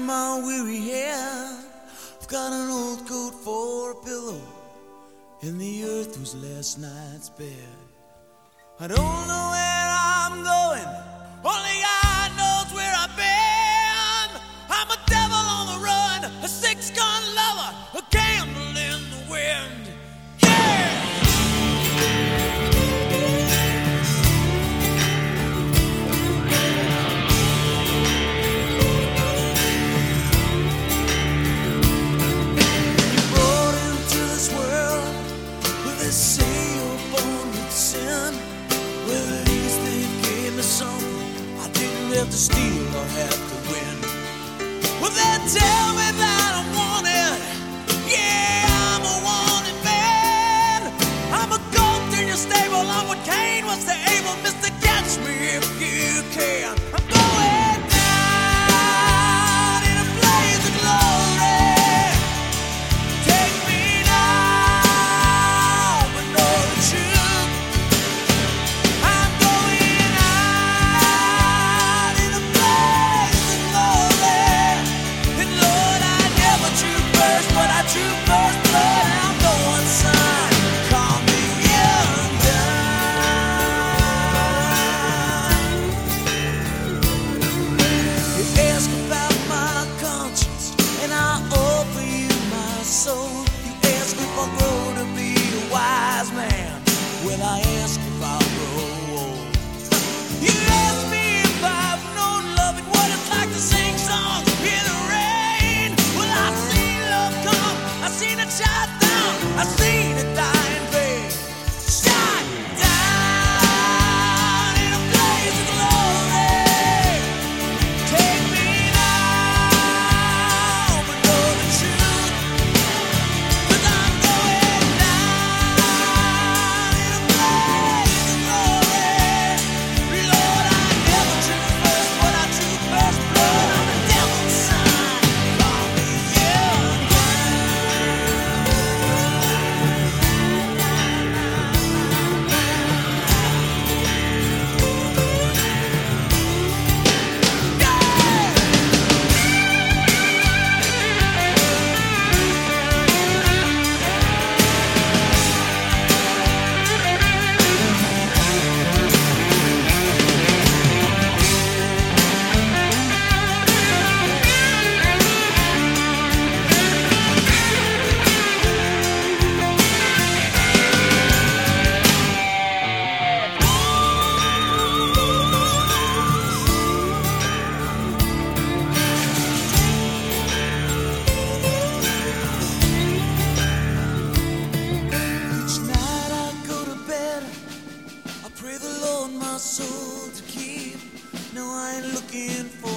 my weary head. I've got an old coat for a pillow, and the earth was last night's bed. I don't know. have to steal or have to win. Well, they tell me that I'm wanted. Yeah, I'm a wanted man. I'm a goat in your stable. I'm what Cain was to soul to keep. No, I ain't looking for.